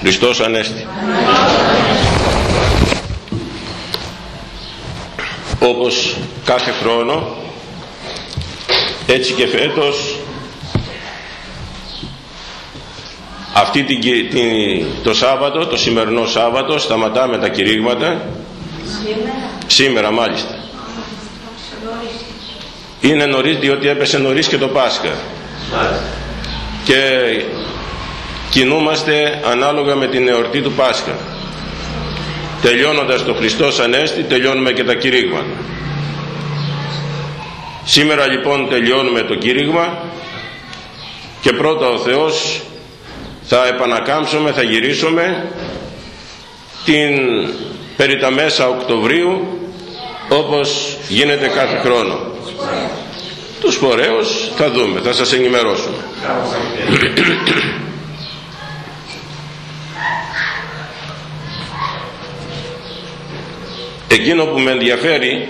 Χριστός Ανέστη. Όπως κάθε χρόνο, έτσι και φέτος, αυτή την, την, το Σάββατο, το σημερινό Σάββατο, σταματάμε τα κηρύγματα. Σήμερα. Σήμερα μάλιστα. Είναι νωρίς διότι έπεσε νωρίς και το Πάσχα. Και κινούμαστε ανάλογα με την εορτή του Πάσχα. Τελειώνοντας το Χριστός Ανέστη τελειώνουμε και τα κηρύγματα. Σήμερα λοιπόν τελειώνουμε το κήρυγμα και πρώτα ο Θεός θα επανακάμψουμε, θα γυρίσουμε την περί τα μέσα Οκτωβρίου όπως γίνεται κάθε χρόνο. Τους φορέους θα δούμε, θα σας ενημερώσουμε. Εκείνο που με ενδιαφέρει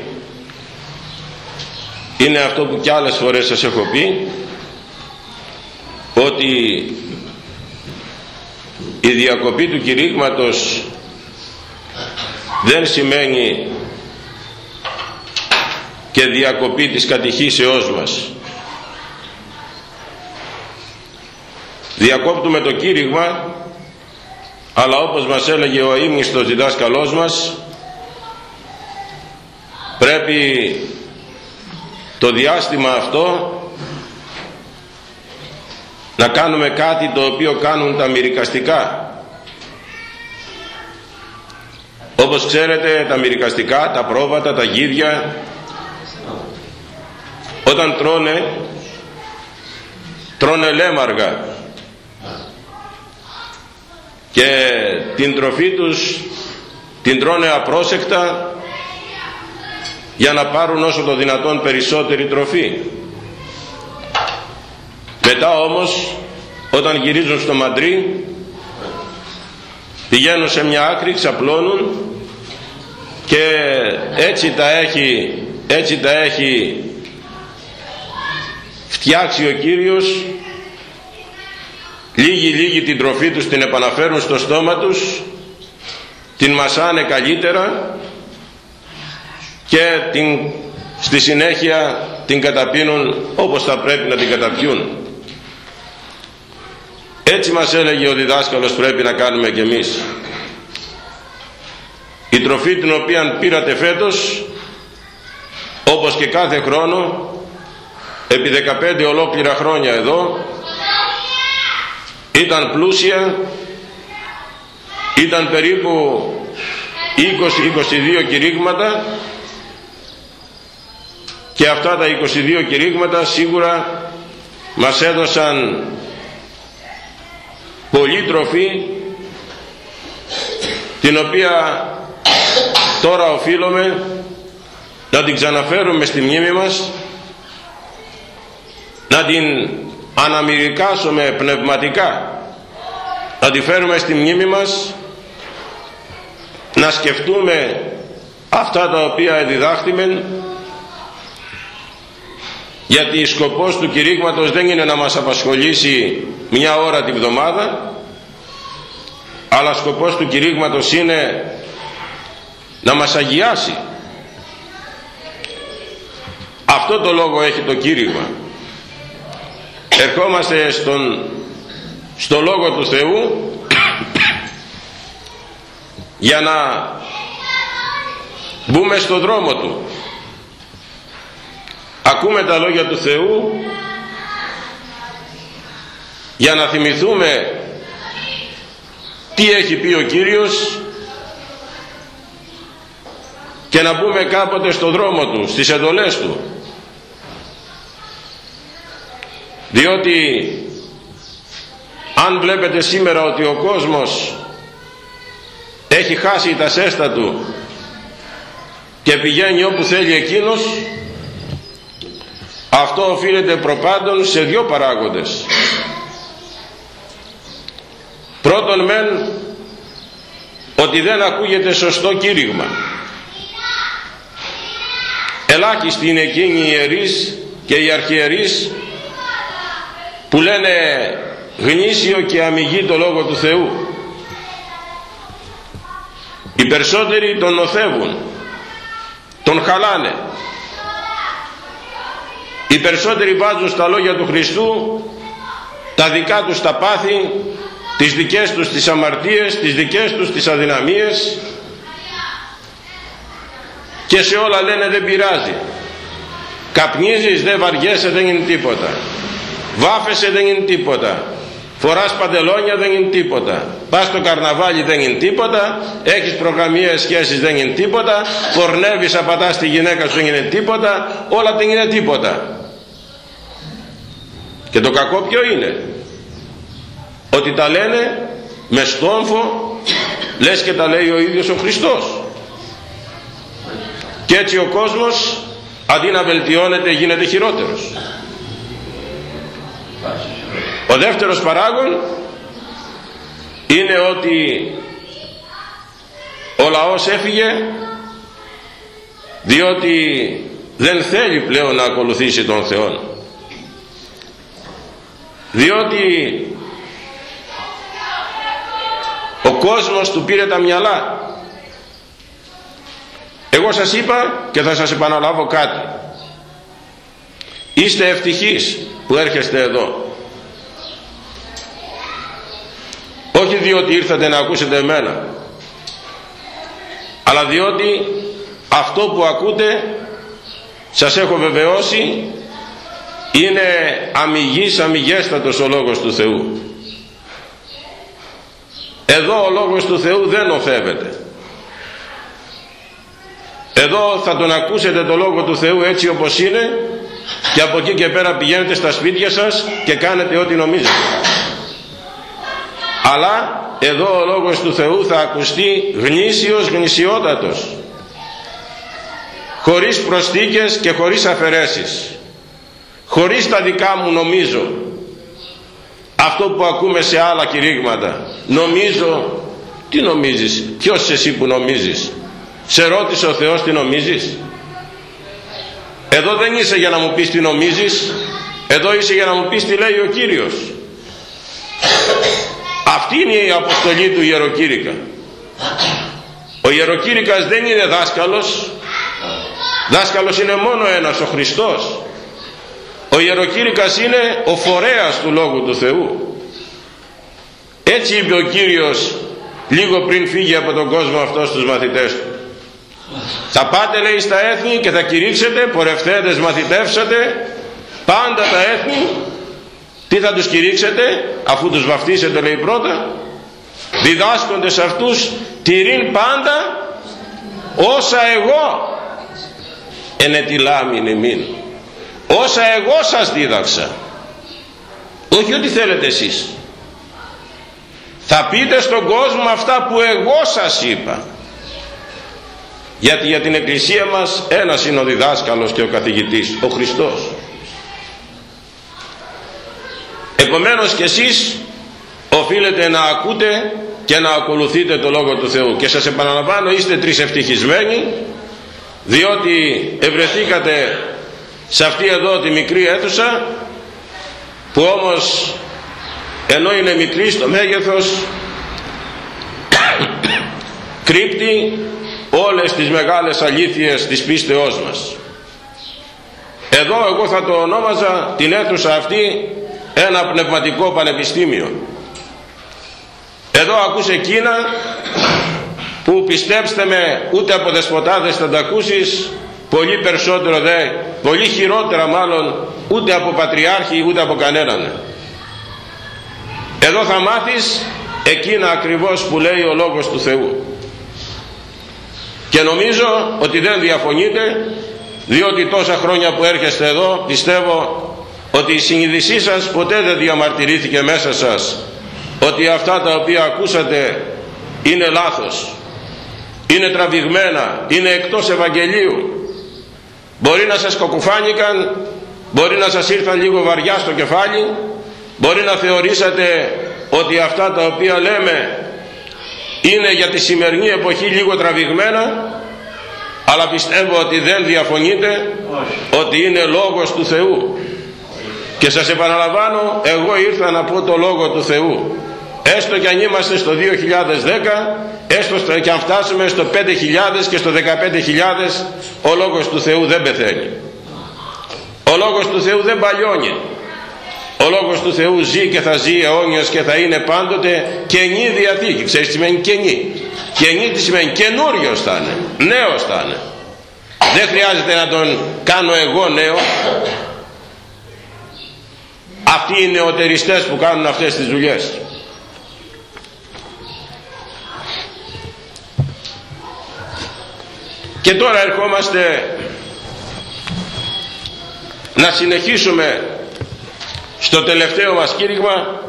είναι αυτό που κι άλλες φορές σας έχω πει ότι η διακοπή του κηρύγματος δεν σημαίνει και διακοπή της κατηχήσεώς μας. Διακόπτουμε το κήρυγμα αλλά όπως μας έλεγε ο ήμνηστος διδάσκαλός μας πρέπει το διάστημα αυτό να κάνουμε κάτι το οποίο κάνουν τα μυρικαστικά. Όπως ξέρετε τα μυρικαστικά, τα πρόβατα, τα γίδια όταν τρώνε τρώνε λέμαργα. Και την τροφή τους την τρώνε απρόσεκτα για να πάρουν όσο το δυνατόν περισσότερη τροφή. Μετά όμως όταν γυρίζουν στο μαντρί πηγαίνουν σε μια άκρη, ξαπλώνουν και έτσι τα έχει, έτσι τα έχει φτιάξει ο Κύριος. Λίγη λίγη την τροφή τους την επαναφέρουν στο στόμα τους την μασάνε καλύτερα και την, στη συνέχεια την καταπίνουν όπως θα πρέπει να την καταπιούν. Έτσι μας έλεγε ο διδάσκαλος πρέπει να κάνουμε κι εμείς. Η τροφή την οποία πήρατε φέτος όπως και κάθε χρόνο επί 15 ολόκληρα χρόνια εδώ ήταν πλούσια ήταν περίπου 20-22 κηρύγματα και αυτά τα 22 κηρύγματα σίγουρα μας έδωσαν πολλή τροφή την οποία τώρα οφείλουμε να την ξαναφέρουμε στη μνήμη μας να την αναμυρικάσουμε πνευματικά να τη φέρουμε στη μνήμη μας να σκεφτούμε αυτά τα οποία διδάχτημεν γιατί σκοπός του κηρύγματος δεν είναι να μας απασχολήσει μια ώρα τη βδομάδα αλλά σκοπός του κηρύγματος είναι να μας αγιάσει. Αυτό το λόγο έχει το κήρυγμα. Ερχόμαστε στον, στο λόγο του Θεού για να μπούμε στο δρόμο του ακούμε τα λόγια του Θεού για να θυμηθούμε τι έχει πει ο Κύριος και να μπούμε κάποτε στο δρόμο του, στις εντολές του. Διότι αν βλέπετε σήμερα ότι ο κόσμος έχει χάσει τα σέστα του και πηγαίνει όπου θέλει εκείνος αυτό οφείλεται προπάντων σε δύο παράγοντες. Πρώτον μεν ότι δεν ακούγεται σωστό κήρυγμα. Ελάχιστοι είναι εκείνοι οι ιερείς και οι αρχιερείς που λένε γνήσιο και αμυγή το Λόγο του Θεού οι περισσότεροι τον νοθεύουν τον χαλάνε οι περισσότεροι βάζουν στα λόγια του Χριστού τα δικά τους τα πάθη τις δικές τους τις αμαρτίες τις δικές τους τις αδυναμίες και σε όλα λένε δεν πειράζει. Καπνίζεις δεν βαριέσαι δεν είναι τίποτα. Βάφεσαι δεν είναι τίποτα. Φοράς παντελόνια δεν είναι τίποτα. Πας στο καρναβάλι δεν είναι τίποτα. Έχεις προγραμμίες σχέσεις δεν είναι τίποτα. Πορνεύεις απατάς τη γυναίκα σου δεν είναι τίποτα. Όλα δεν είναι τίποτα και το κακό ποιο είναι; Ότι τα λένε με στόμφο λες και τα λέει ο ίδιος ο Χριστός. Και έτσι ο κόσμος αντί να βελτιώνεται γίνεται χειρότερος. Ο δεύτερος παράγων είναι ότι ο λαός έφυγε διότι δεν θέλει πλέον να ακολουθήσει τον Θεό διότι ο κόσμος του πήρε τα μυαλά. Εγώ σας είπα και θα σας επαναλάβω κάτι. Είστε ευτυχείς που έρχεστε εδώ. Όχι διότι ήρθατε να ακούσετε εμένα αλλά διότι αυτό που ακούτε σας έχω βεβαιώσει είναι αμυγής αμυγέστατος ο Λόγος του Θεού. Εδώ ο Λόγος του Θεού δεν οφεύεται. Εδώ θα τον ακούσετε το Λόγο του Θεού έτσι όπως είναι και από εκεί και πέρα πηγαίνετε στα σπίτια σας και κάνετε ό,τι νομίζετε. Αλλά εδώ ο Λόγος του Θεού θα ακουστεί γνήσιος γνησιότατος χωρίς προστίκες και χωρίς αφαιρέσεις χωρίς τα δικά μου νομίζω. Αυτό που ακούμε σε άλλα κηρύγματα. Νομίζω τι νομίζεις; Ποιος εσύ που νομίζεις; Σε ρώτησε ο Θεός τι νομίζεις; Εδώ δεν είσαι για να μου πεις τι νομίζεις. Εδώ είσαι για να μου πεις τι λέει ο Κύριος. Αυτή είναι η αποστολή του Ιεροκήρυκα. Ο Ιεροκήρυκας δεν είναι δάσκαλος. Δάσκαλος είναι μόνο ένας ο Χριστός ο Ιεροκήρυκας είναι ο φορέας του Λόγου του Θεού. Έτσι είπε ο Κύριος λίγο πριν φύγει από τον κόσμο αυτός στους μαθητές του. Θα πάτε λέει στα έθνη και θα κηρύξετε πορευθέντες μαθητεύσατε πάντα τα έθνη. Τι θα τους κηρύξετε αφού τους βαφτίσετε λέει πρώτα. Διδάσκονται σε αυτούς τηρήν πάντα όσα εγώ ενετιλάμιν εμήν όσα εγώ σας δίδαξα. Όχι ότι θέλετε εσείς. Θα πείτε στον κόσμο αυτά που εγώ σας είπα. Γιατί για την εκκλησία μας ένας είναι ο διδάσκαλος και ο καθηγητής ο Χριστός. Επομένως και εσείς οφείλετε να ακούτε και να ακολουθείτε το Λόγο του Θεού. Και σας επαναλαμβάνω είστε τρεις ευτυχισμένοι διότι ευρεθήκατε σε αυτή εδώ τη μικρή αίθουσα που όμως ενώ είναι μικρή στο μέγεθος κρύπτει όλες τις μεγάλες αλήθειες της πίστεώς μας. Εδώ εγώ θα το ονόμαζα την αίθουσα αυτή ένα πνευματικό πανεπιστήμιο. Εδώ ακούς εκείνα που πιστέψτε με ούτε από δεσποτάδες θα τα ακούσεις πολύ περισσότερο δε πολύ χειρότερα μάλλον ούτε από πατριάρχη ούτε από κανέναν. Εδώ θα μάθεις εκείνα ακριβώς που λέει ο Λόγος του Θεού. Και νομίζω ότι δεν διαφωνείτε διότι τόσα χρόνια που έρχεστε εδώ πιστεύω ότι η συνείδησή σας ποτέ δεν διαμαρτυρήθηκε μέσα σας ότι αυτά τα οποία ακούσατε είναι λάθος είναι τραβηγμένα είναι εκτός Ευαγγελίου μπορεί να σας κοκουφάνηκαν μπορεί να σας ήρθαν λίγο βαριά στο κεφάλι μπορεί να θεωρήσατε ότι αυτά τα οποία λέμε είναι για τη σημερινή εποχή λίγο τραβηγμένα αλλά πιστεύω ότι δεν διαφωνείτε ότι είναι λόγος του Θεού. Και σας επαναλαμβάνω εγώ ήρθα να πω το λόγο του Θεού έστω και αν είμαστε στο 2010 έστω και αν φτάσουμε στο 5.000 και στο 15.000 ο Λόγος του Θεού δεν πεθαίνει. Ο Λόγος του Θεού δεν παλιώνει. Ο Λόγος του Θεού ζει και θα ζει αιώνιος και θα είναι πάντοτε καινή διαθήκη. Ξέρεις τι σημαίνει καινή; Καινή τι σημαίνει; Καινούριος θα είναι. Νέος θα είναι. Δεν χρειάζεται να τον κάνω εγώ νέο. Αυτοί οι νεοτεριστές που κάνουν αυτές τις δουλειές και τώρα ερχόμαστε να συνεχίσουμε στο τελευταίο μας κήρυγμα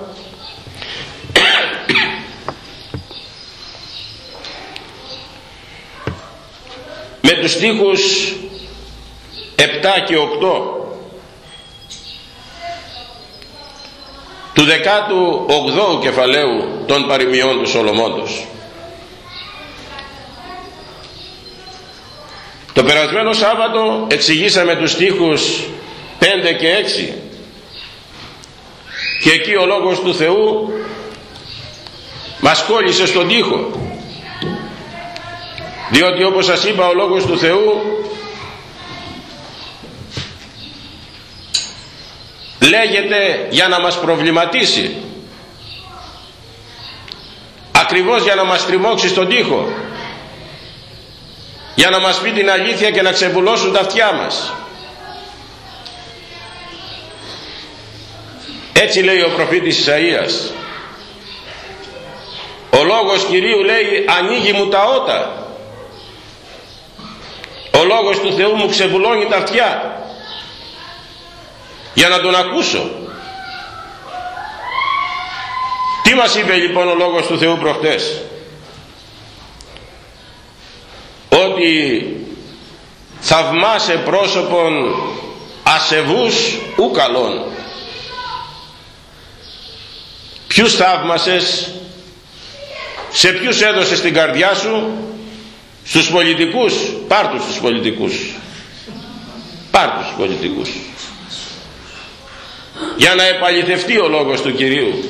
με τους στίχους 7 και 8 του 18ου κεφαλαίου των παροιμιών του Σολομόντος. Το περασμένο Σάββατο εξηγήσαμε τους στίχους 5 και 6 και εκεί ο Λόγος του Θεού μας κόλλησε στον τοίχο. Διότι όπως σας είπα ο Λόγος του Θεού λέγεται για να μας προβληματίσει. Ακριβώς για να μας τριμώξει στον τοίχο για να μας πει την αλήθεια και να ξεβουλώσουν τα αυτιά μας. Έτσι λέει ο προφήτης Ισαΐας. Ο λόγος Κυρίου λέει ανοίγει μου τα ότα ο λόγος του Θεού μου ξεβουλώνει τα αυτιά. Για να τον ακούσω. Τι μας είπε λοιπόν ο λόγος του Θεού προχτές; Ότι θαυμάσαι πρόσωπον ασεβούς ου καλών. Ποιους θαύμασες σε ποιους έδωσες την καρδιά σου στους πολιτικούς πάρ' τους στους πολιτικούς. Πάρ' τους στους πολιτικούς. Για να επαληθευτεί ο λόγος του Κυρίου.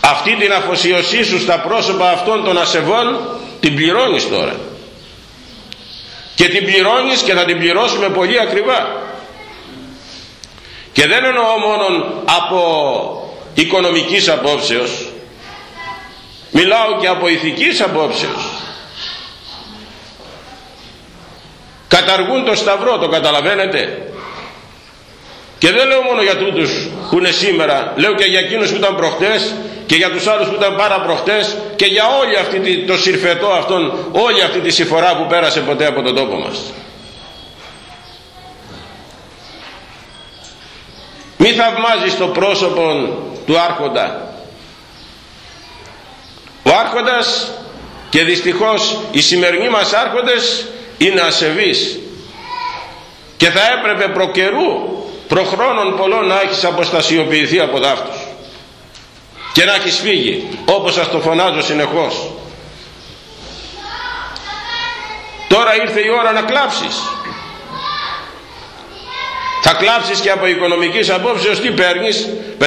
Αυτή την αφοσίωσή σου στα πρόσωπα αυτών των ασεβών την πληρώνεις τώρα. Και την πληρώνεις και θα την πληρώσουμε πολύ ακριβά. Και δεν εννοώ μόνο από οικονομικής απόψεως. Μιλάω και από ηθικής απόψεως. Καταργούν το σταυρό το καταλαβαίνετε. Και δεν λέω μόνο για τούτους που είναι σήμερα, λέω και για εκείνους που ήταν προχτές και για τους άλλους που ήταν πάρα προχτές και για όλη αυτή το συρφετό αυτόν, όλη αυτή τη συμφορά που πέρασε ποτέ από τον τόπο μας. Μη θαυμάζεις το πρόσωπο του άρχοντα. Ο άρχοντας και δυστυχώς οι σημερινοί μας άρχοντες είναι ασεβείς και θα έπρεπε προκαιρού προχρόνων πολλών να έχεις αποστασιοποιηθεί από δάφτους και να έχεις φύγει όπως σας το φωνάζω συνεχώς. Τώρα ήρθε η ώρα να κλάψεις. Θα κλάψεις και από οικονομικής απόψεως τι παίρνεις 500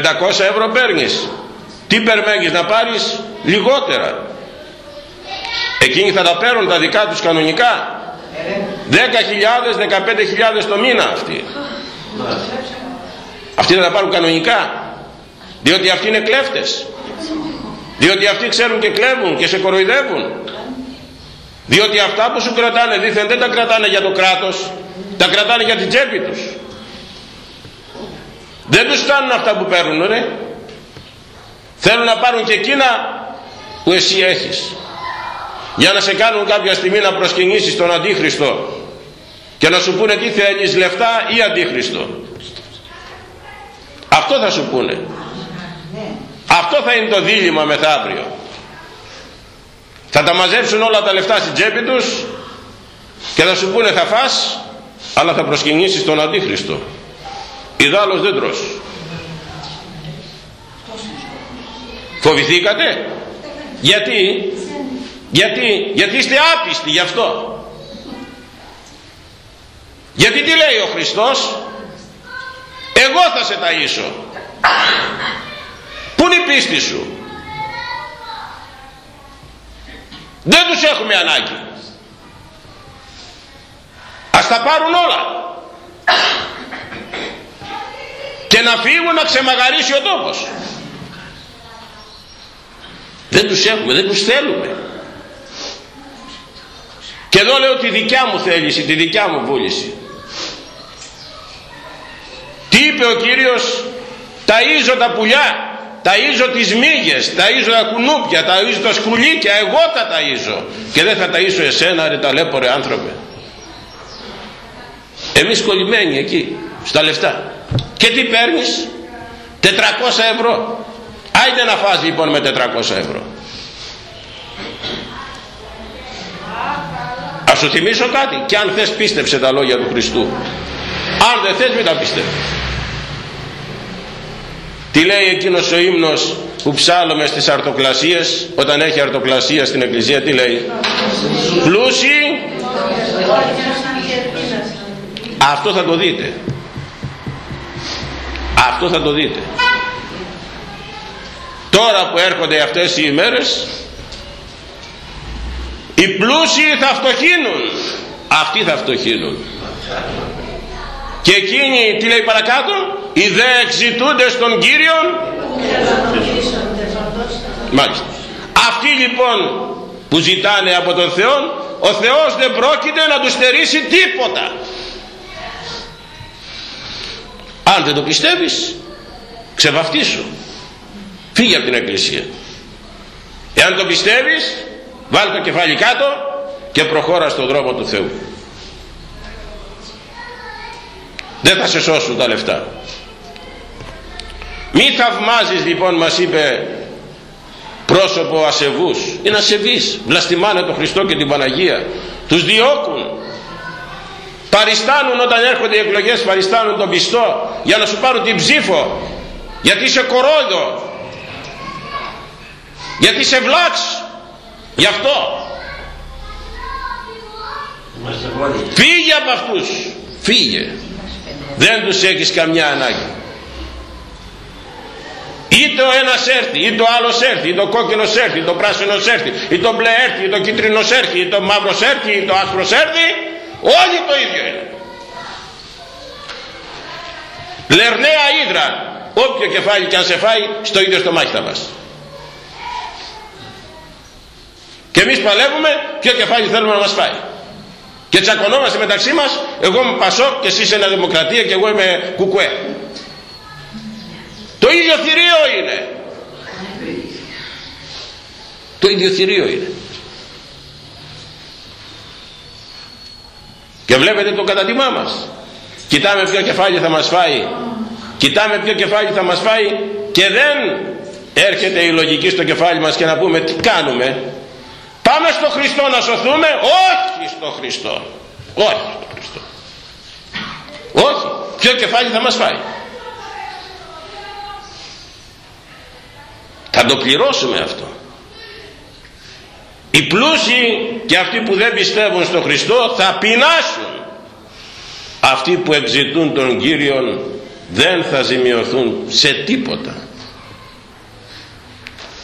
ευρώ παίρνεις. Τι περμένεις να πάρεις λιγότερα. Εκείνοι θα τα παίρνουν τα δικά τους κανονικά. 10.000 15.000 το μήνα αυτοί. Αυτοί θα τα πάρουν κανονικά διότι αυτοί είναι κλέφτες. Διότι αυτοί ξέρουν και κλέβουν και σε κοροϊδεύουν. Διότι αυτά που σου κρατάνε δίθεν δεν τα κρατάνε για το κράτος τα κρατάνε για την τσέπη τους. Δεν τους φτάνουν αυτά που παίρνουν ρε. θέλουν να πάρουν και εκείνα που εσύ έχεις. Για να σε κάνουν κάποια στιγμή να προσκυνήσεις τον Αντίχριστο και να σου πούνε τι θέλεις λεφτά ή αντίχριστο. Αυτό θα σου πούνε αυτό θα είναι το δίλημα μεθαύριο. Θα τα μαζέψουν όλα τα λεφτά στην τσέπη τους και θα σου πούνε θα φας αλλά θα προσκυνήσεις τον αντίχριστο. Ιδάλλως δεν τρως. Φοβηθήκατε; Γιατί; Γιατί; Γιατί είστε άπιστοι γι' αυτό; Γιατί τι λέει ο Χριστός; Εγώ θα σε ταΐσω. πού είναι η πίστη σου. Δεν τους έχουμε ανάγκη. Ας τα πάρουν όλα. Και να φύγουν να ξεμαγαρίσει ο τόπος. Δεν τους έχουμε, δεν τους θέλουμε. Και εδώ λέω τη δικιά μου θέληση, τη δικιά μου βούληση. Τι είπε ο Κύριος ταΐζω τα πουλιά ταΐζω τις μύγες, ταΐζω τα κουνούπια, ταΐζω τα σκουλίκια, εγώ τα ταΐζω και δεν θα ταΐσω εσένα ρε ταλέπορε άνθρωπε. Εμείς κολλημένοι εκεί, στα λεφτά. Και τι παίρνεις, 400 ευρώ. Άιντε να φας λοιπόν με 400 ευρώ. Ας σου θυμίσω κάτι και αν θες πίστεψε τα λόγια του Χριστού. Αν δεν θες μην τα πιστεύεις. Τι λέει εκείνος ο ύμνος που ψάλλουμε στις αρτοκλασίες όταν έχει αρτοκλασία στην εκκλησία τι λέει; Πλούσιοι. Αυτό θα το δείτε. Αυτό θα το δείτε. Τώρα που έρχονται αυτές οι ημέρες οι πλούσιοι θα φτωχύνουν. Αυτοί θα φτωχύνουν και εκείνοι τι λέει παρακάτω οι δε εξητούντες των Κύριων μάλιστα. Αυτοί λοιπόν που ζητάνε από τον Θεό ο Θεός δεν πρόκειται να τους στερήσει τίποτα. Αν δεν το πιστεύεις ξεβαφτίσου. Φύγε από την εκκλησία. Εάν το πιστεύεις βάλ το κεφάλι κάτω και προχώρα στον δρόμο του Θεού δεν θα σε σώσουν τα λεφτά. Μη θαυμάζεις λοιπόν μας είπε πρόσωπο ασεβούς. Είναι ασεβείς βλαστημάνε τον Χριστό και την Παναγία. Τους διώκουν. Παριστάνουν όταν έρχονται οι εκλογές παριστάνουν τον πιστό για να σου πάρουν την ψήφο. Γιατί είσαι κορόδο γιατί είσαι βλάξ. Γι' αυτό. Φύγε από αυτούς. Φύγε δεν τους έχεις καμιά ανάγκη. Είτε ο ένας έρθει είτε ο άλλος έρθει είτε ο κόκκινος έρθει είτε ο πράσινος έρθει είτε ο μπλε έρθει είτε ο κίτρινος έρθει είτε ο μαύρος έρθει είτε ο άσπρος έρθει όλοι το ίδιο είναι. Λερναία ύδρα όποιο κεφάλι και αν σε φάει στο ίδιο στο μάχη θα πας. Και εμείς παλεύουμε ποιο κεφάλι θέλουμε να μας φάει και τσακωνόμαστε μεταξύ μας εγώ είμαι Πασόκ και εσύ είσαι ένα Δημοκρατία και εγώ είμαι Κουκουέ. Το ίδιο θηρίο είναι. Το ίδιο θηρίο είναι. Και βλέπετε το κατατιμά μας. Κοιτάμε ποιο κεφάλι θα μας φάει. Κοιτάμε ποιο κεφάλι θα μας φάει και δεν έρχεται η λογική στο κεφάλι μας και να πούμε τι κάνουμε Πάμε στο Χριστό να σωθούμε; Όχι στο Χριστό. Όχι στο Χριστό. Όχι. Ποιο κεφάλι θα μας φάει; Θα το πληρώσουμε αυτό. Οι πλούσιοι και αυτοί που δεν πιστεύουν στο Χριστό θα πεινάσουν. Αυτοί που εξητούν τον Κύριον δεν θα ζημιωθούν σε τίποτα.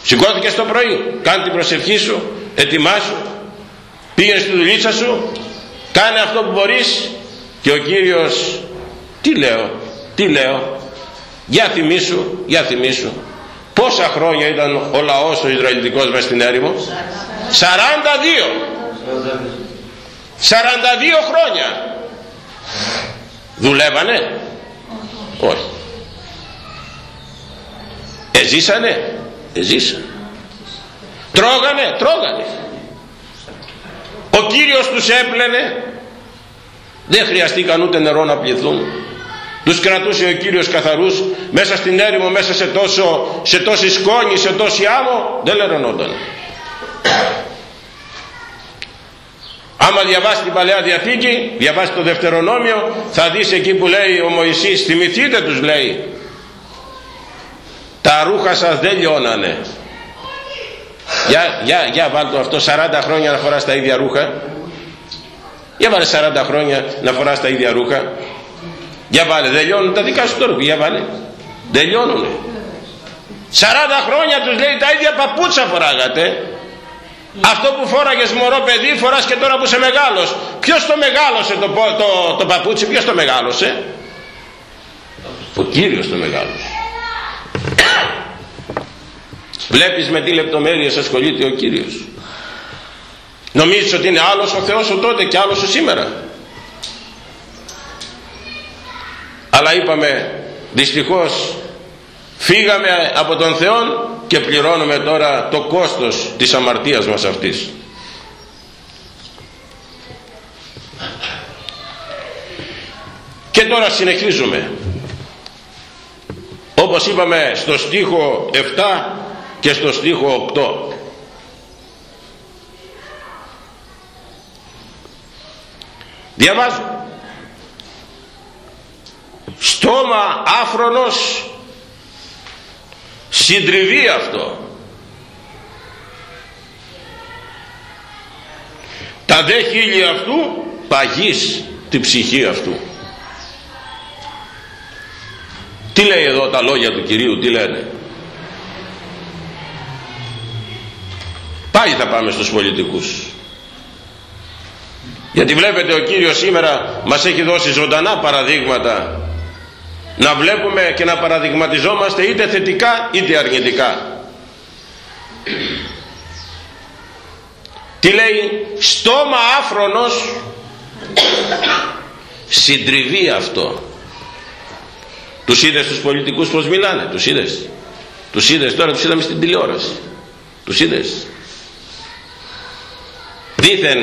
Σηκώθηκες το πρωί, κάνε την προσευχή σου, ετοιμάσου πήγαινε στη δουλίτσα σου κάνε αυτό που μπορείς και ο Κύριος τι λέω τι λέω για θυμίσου για θυμίσου πόσα χρόνια ήταν ο λαός ο Ισραηλιτικός μες στην έρημο; 42 42 χρόνια. Δουλεύανε; Όχι. Εζήσανε εζήσανε τρώγανε τρώγανε. Ο Κύριος τους έπλαινε. Δεν χρειαστήκαν ούτε νερό να πληθούν. Τους κρατούσε ο Κύριος καθαρούς μέσα στην έρημο μέσα σε, τόσο, σε τόση σκόνη σε τόση άμμο δεν λερωνόταν. Άμα διαβάσει την Παλαιά Διαθήκη διαβάσει το Δευτερονόμιο θα δεις εκεί που λέει ο Μωυσής θυμηθείτε τους λέει τα ρούχα σας δεν λιώνανε για, για, για βάλτε αυτό 40 χρόνια να φοράς τα ίδια ρούχα. Για βάλε 40 χρόνια να φοράς τα ίδια ρούχα. Για βάλε, δεν λιώνουν τα δικά σου τώρα. Για βάλε. Δεν λιώνουνε. 40 χρόνια τους λέει τα ίδια παπούτσα φοράγατε αυτό που φόραγες μωρό παιδί φοράς και τώρα που είσαι μεγάλος ποιος το μεγάλωσε το, το, το παπούτσι ποιος το μεγάλωσε; Ο Κύριος το μεγάλωσε βλέπεις με τι λεπτομέρειες ασχολείται ο Κύριος. Νομίζεις ότι είναι άλλος ο Θεός ο τότε και άλλος ο σήμερα. Αλλά είπαμε δυστυχώς φύγαμε από τον Θεό και πληρώνουμε τώρα το κόστος της αμαρτίας μας αυτής. Και τώρα συνεχίζουμε. Όπως είπαμε στο στίχο 7 και στο στίχο 8 διαβάζω. Στόμα άφρονος. Συντριβεί αυτό. Τα δε χείλη αυτού παγείς την ψυχή αυτού. Τι λέει εδώ τα λόγια του Κυρίου τι λένε; Πάλι θα πάμε στους πολιτικούς. Γιατί βλέπετε ο Κύριος σήμερα μας έχει δώσει ζωντανά παραδείγματα να βλέπουμε και να παραδειγματιζόμαστε είτε θετικά είτε αρνητικά. Τι λέει στόμα άφρονος συντριβεί αυτό τους είδες τους πολιτικούς πως μιλάνε τους είδες. Τους είδες τώρα τους είδαμε στην τηλεόραση. Τους είδες δήθεν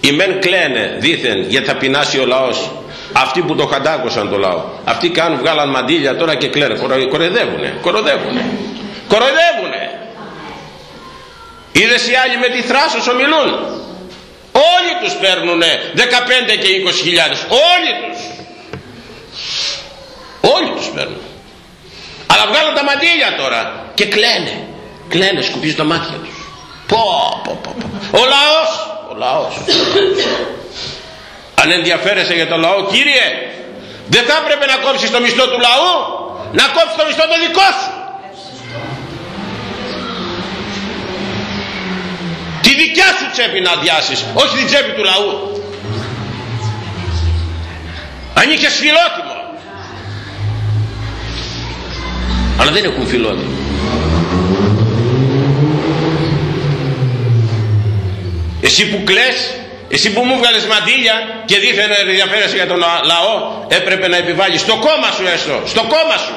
οι μεν κλαίνε δήθεν γιατί θα πεινάσει ο λαός. Αυτοί που το χαντάκωσαν το λαό. Αυτοί κάνουν βγάλαν μαντήλια τώρα και κλαίνε. Κοροϊδεύουνε κοροϊδεύουνε κοροϊδεύουνε. Είδες οι άλλοι με τη θράσος ομιλούν. Όλοι τους παίρνουνε 15 και 20 χιλιάδες. Όλοι τους. Όλοι τους παίρνουν αλλά βγάλαν τα μαντήλια τώρα και κλαίνε. Κλαίνε σκουπίζουν τα μάτια τους πω πω πω, πω. ο λαός ο λαός. Αν ενδιαφέρεσαι για το λαό κύριε δεν θα έπρεπε να κόψεις το μισθό του λαού να κόψεις το μισθό το δικό σου. Τη δικιά σου τσέπη να αδειάσεις όχι την τσέπη του λαού. Αν είχες φιλότιμο. Αλλά δεν έχουν φιλότιμο εσύ που κλαις εσύ που μου βγάλες μαντήλια και δίθεν ενδιαφέρεσαι για τον λαό έπρεπε να επιβάλλεις στο κόμμα σου έστω στο κόμμα σου.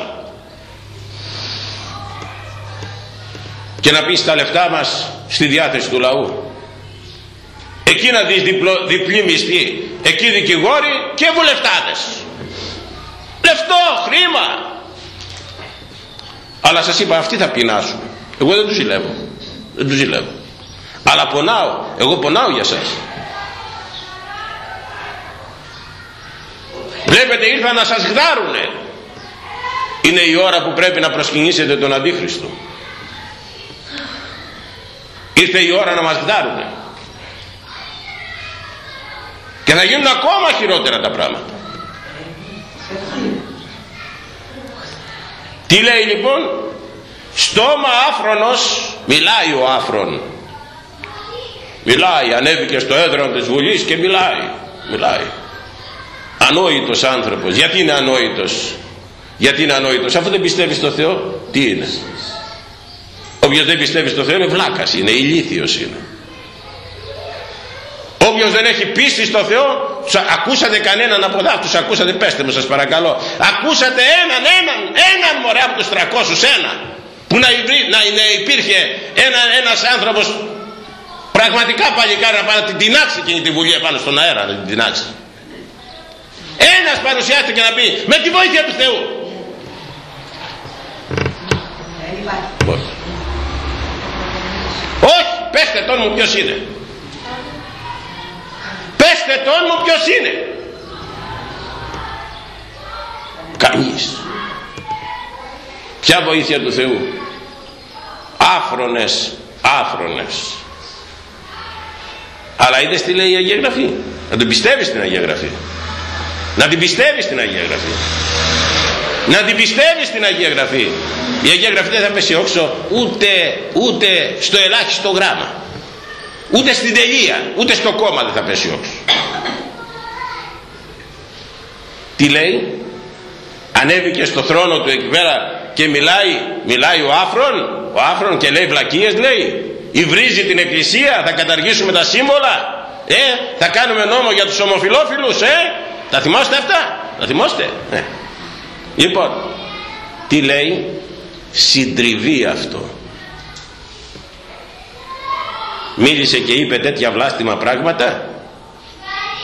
Και να πεις τα λεφτά μας στη διάθεση του λαού. Εκεί να δεις διπλο, διπλή μισθή. Εκεί δικηγόροι και βουλευτάδες. Λεφτό, χρήμα. Αλλά σας είπα αυτοί θα πεινάσουν. Εγώ δεν τους ζηλεύω. Δεν τους ζηλεύω αλλά πονάω. Εγώ πονάω για σας. Βλέπετε ήρθαν να σας γδάρουνε. Είναι η ώρα που πρέπει να προσκυνήσετε τον Αντίχριστο. Ήρθε η ώρα να μας γδάρουνε. Και θα γίνουν ακόμα χειρότερα τα πράγματα. Τι λέει λοιπόν; Στόμα άφρονος μιλάει ο άφρον μιλάει ανέβηκε στο έδρανο της Βουλής και μιλάει μιλάει. Ανόητος άνθρωπος. Γιατί είναι ανόητος; Γιατί είναι ανόητος; Αφού δεν πιστεύει στο Θεό τι είναι; Όποιος δεν πιστεύει στο Θεό είναι βλάκας είναι ηλίθιος είναι. Όποιος δεν έχει πίστη στο Θεό ακούσατε κανέναν από εδώ τους ακούσατε πέστε μου σας παρακαλώ. Ακούσατε έναν έναν έναν μωρέ από τους 300 ένα που να, να, να υπήρχε ένα, ένας άνθρωπος πραγματικά παλικάρι να πάει να την τεινάξει εκείνη τη βουλή επάνω στον αέρα να την τεινάξει ένας παρουσιάστηκε να πει με τη βοήθεια του Θεού όχι πέστε τον μου ποιος είναι. Πέστε τον μου ποιος είναι. Κανείς. Ποια βοήθεια του Θεού. Άφρονες άφρονες αλλά είδες τι λέει η Αγία Γραφή. Να τον πιστεύεις την Αγία Γραφή. Να την πιστεύεις την Αγία Γραφή. Να την πιστεύεις την Αγία Γραφή. Η Αγία Γραφή δεν θα πέσει όξο ούτε, ούτε στο ελάχιστο γράμμα. Ούτε στην τελεία ούτε στο κόμμα δεν θα πέσει όξο. Τι λέει; Ανέβηκε στο θρόνο του εκεί πέρα και μιλάει, μιλάει ο Άφρον, ο Άφρον και λέει βλακίες λέει, υβρίζει την εκκλησία, θα καταργήσουμε τα σύμβολα, ε, θα κάνουμε νόμο για τους ομοφιλόφιλους, ε, τα θυμάστε αυτά, τα θυμάστε, ε. Λοιπόν, τι λέει, συντριβή αυτό. Μίλησε και είπε τέτοια βλάστημα πράγματα,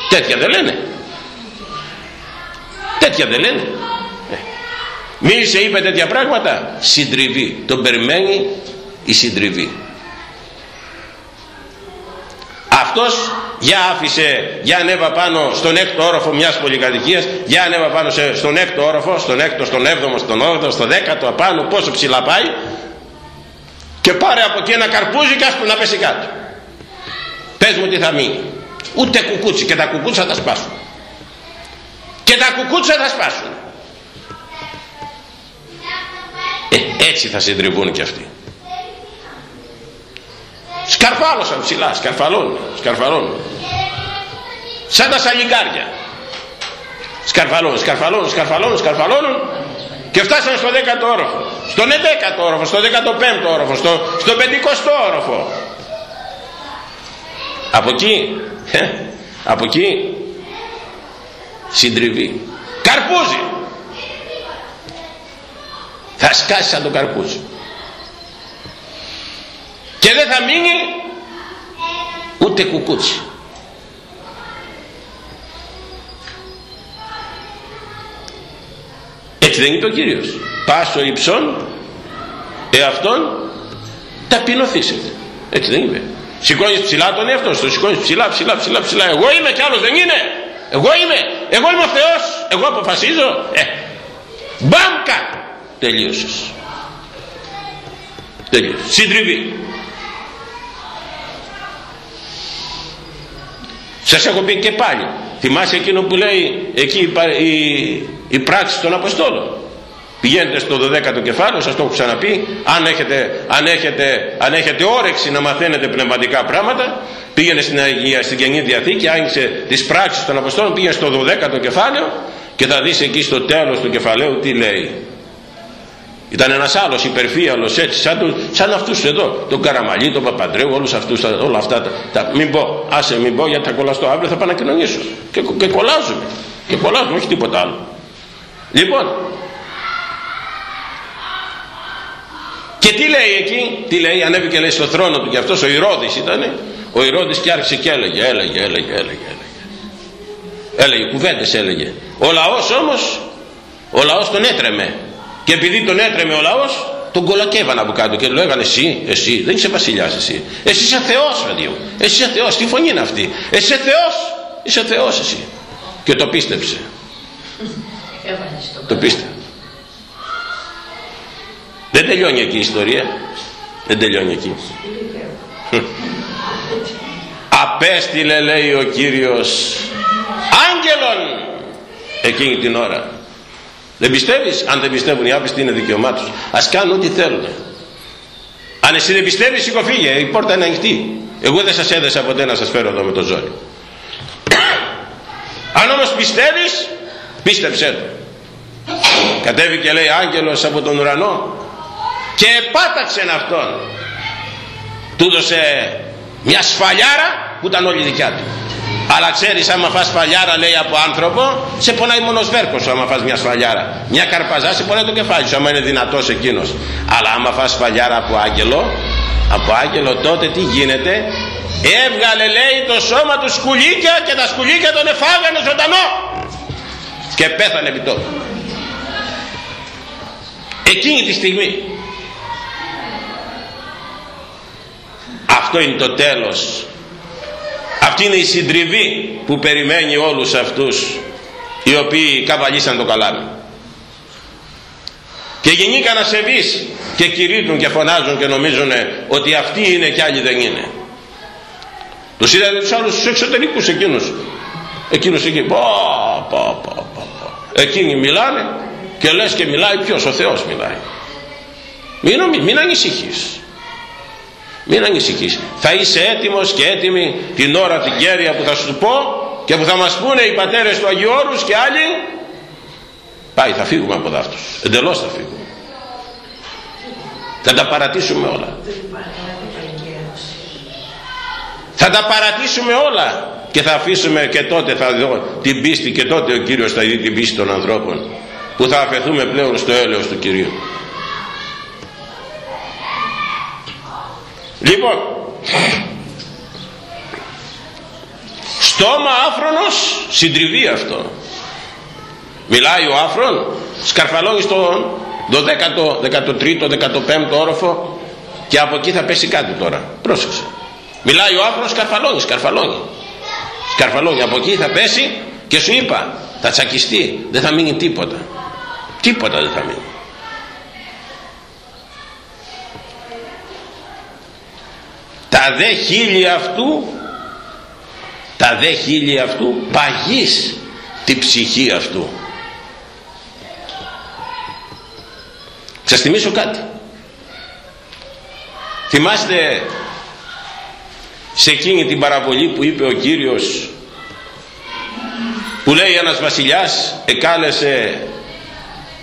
τέτοια δεν λένε. Τέτοια δεν λένε. Μίλησε είπε τέτοια πράγματα. Συντριβή. Τον περιμένει η συντριβή. Αυτός για άφησε, για ανέβα πάνω στον έκτο όροφο μιας πολυκατοικίας, για ανέβα πάνω σε, στον έκτο όροφο, στον έκτο, στον έβδομο, στον όγδοο, στον δέκατο απάνω, πόσο ψηλά πάει και πάρε από εκεί ένα καρπούζι και άστο να πέσει κάτω. Πες μου τι θα μείνει. Ούτε κουκούτσι και τα κουκούτσα θα σπάσουν. Και τα κουκούτσα θα σπάσουν. Ε, έτσι θα συντριβούν και αυτοί. Σκαρφάλωσαν ψηλά, σκαρφαλώνουν, σκαρφαλώνουν. Σαν τα σαλιγκάρια. Σκαρφαλώνουν, σκαρφαλώνουν, σκαρφαλώνουν, σκαρφαλώνουν και φτάσαν στο 10ο όροφο, στον 11ο όροφο, στο 15ο όροφο, στο, στο 50ο όροφο. Από εκεί, ε, από εκεί συντριβή. Καρπούζι θα σκάσει σαν το καρπούζι και δεν θα μείνει ούτε κουκούτσι. Έτσι δεν είπε ο Κύριος. Πάσο υψών εαυτόν ταπεινωθήσετε. Έτσι δεν είπε σηκώνεις ψηλά τον εαυτό σου σηκώνεις ψηλά ψηλά ψηλά ψηλά. Εγώ είμαι κι άλλος δεν είναι. Εγώ είμαι. Εγώ είμαι ο Θεός. Εγώ αποφασίζω. Ε, μπαμ κάτω. Τελείωσες. Τελείωσες. Συντριβή σας έχω πει και πάλι. Θυμάσαι εκείνο που λέει εκεί η, η, η πράξη των Αποστόλων πηγαίνετε στο 12ο κεφάλαιο σας το έχω ξαναπεί αν έχετε, αν, έχετε, αν έχετε όρεξη να μαθαίνετε πνευματικά πράγματα πήγαινε στην, Αγία, στην Καινή Διαθήκη άγγιξε τις πράξεις των Αποστόλων πήγαινε στο 12ο κεφάλαιο και θα δεις εκεί στο τέλος του κεφαλαίου τι λέει ήταν ένας άλλος υπερφύαλος έτσι σαν, σαν αυτούς εδώ, τον Καραμαλή, τον Παπαντρέου, όλους αυτούς, όλα αυτά. Τα, τα, μην πω, άσε μην πω γιατί θα κολλαστώ αύριο θα πάω να κοινωνήσω. Και, και κολλάζουμε. Και κολλάζουμε, όχι τίποτα άλλο. Λοιπόν, και τι λέει εκεί, τι λέει, ανέβηκε λέει στο θρόνο του και αυτός ο Ηρώδης ήταν, ο Ηρώδης και άρχισε και έλεγε, έλεγε, έλεγε, έλεγε, έλεγε. Έλεγε, κουβέντες έλεγε. Ο λαός όμως, ο λαός τον έτρεμε και επειδή τον έτρεμε ο λαός τον κολακεύαν από κάτω και λέγανε εσύ, εσύ δεν είσαι βασιλιάς εσύ. Εσύ είσαι Θεός παιδί μου εσύ είσαι Θεός, τι φωνή είναι αυτή; Εσύ είσαι Θεός, είσαι Θεός εσύ και το πίστεψε. Το πίστεψε. Δεν τελειώνει εκεί η ιστορία. Δεν τελειώνει εκεί. Απέστειλε λέει ο Κύριος άγγελον εκείνη την ώρα δεν πιστεύεις, αν δεν πιστεύουν οι άπιστοι είναι δικαιωμά τους. Ας κάνουν ό,τι θέλουν. Αν εσύ δεν πιστεύεις, σηκωφίγε, η πόρτα είναι ανοιχτή. Εγώ δεν σας έδεσα ποτέ να σας φέρω εδώ με το ζόρι. αν όμως πιστεύεις, πίστεψέ το. Κατέβηκε λέει άγγελος από τον ουρανό και επάταξε αυτόν. Του έδωσε μια σφαλιάρα που ήταν όλη δικιά του αλλά ξέρεις άμα φας σφαλιάρα λέει από άνθρωπο σε πονάει μόνος σβέρκος άμα φας μια σφαλιάρα. Μια καρπαζά σε πονάει το κεφάλι σου άμα είναι δυνατός εκείνος. Αλλά άμα φας σφαλιάρα από άγγελο από άγγελο τότε τι γίνεται; Έβγαλε λέει το σώμα του σκουλίκια και τα σκουλίκια τον εφάγανε ζωντανό. Και πέθανε επί τότε εκείνη τη στιγμή. Αυτό είναι το τέλος αυτή είναι η συντριβή που περιμένει όλους αυτούς οι οποίοι καβαλήσαν το καλάμι και γεννήκαν ασεβείς και κηρύττουν και φωνάζουν και νομίζουν ότι αυτοί είναι και άλλοι δεν είναι. Τους είδατε τους άλλους τους εξωτερικούς εκείνους. Εκείνους εκεί πω, πω, πω, πω, εκείνοι μιλάνε και λες και μιλάει ποιος ο Θεός μιλάει. Μην, μην ανησυχείς μην ανησυχείς. Θα είσαι έτοιμος και έτοιμη την ώρα την κέρια που θα σου πω και που θα μας πούνε οι πατέρες του Αγίου Όρους και άλλοι. Πάει θα φύγουμε από δάφτους εντελώς θα φύγουμε. Θα τα παρατήσουμε όλα. Θα τα παρατήσουμε όλα. Και θα αφήσουμε και τότε θα δω την πίστη και τότε ο Κύριος θα δει την πίστη των ανθρώπων που θα αφαιθούμε πλέον στο έλεος του Κυρίου λοιπόν. Στόμα άφρονος συντριβεί αυτό. Μιλάει ο άφρον σκαρφαλώνει στον 12ο, 13ο, 15ο όροφο και από εκεί θα πέσει κάτι τώρα. Πρόσεξε. Μιλάει ο άφρονος σκαρφαλώνει σκαρφαλώνει. Σκαρφαλώνει από εκεί θα πέσει και σου είπα θα τσακιστεί δεν θα μείνει τίποτα. Τίποτα δεν θα μείνει τα δε χείλη αυτού τα δε χείλη αυτού παγείς τη ψυχή αυτού. Σας θυμίσω κάτι. Θυμάστε σε εκείνη την παραβολή που είπε ο Κύριος που λέει ένας βασιλιάς εκάλεσε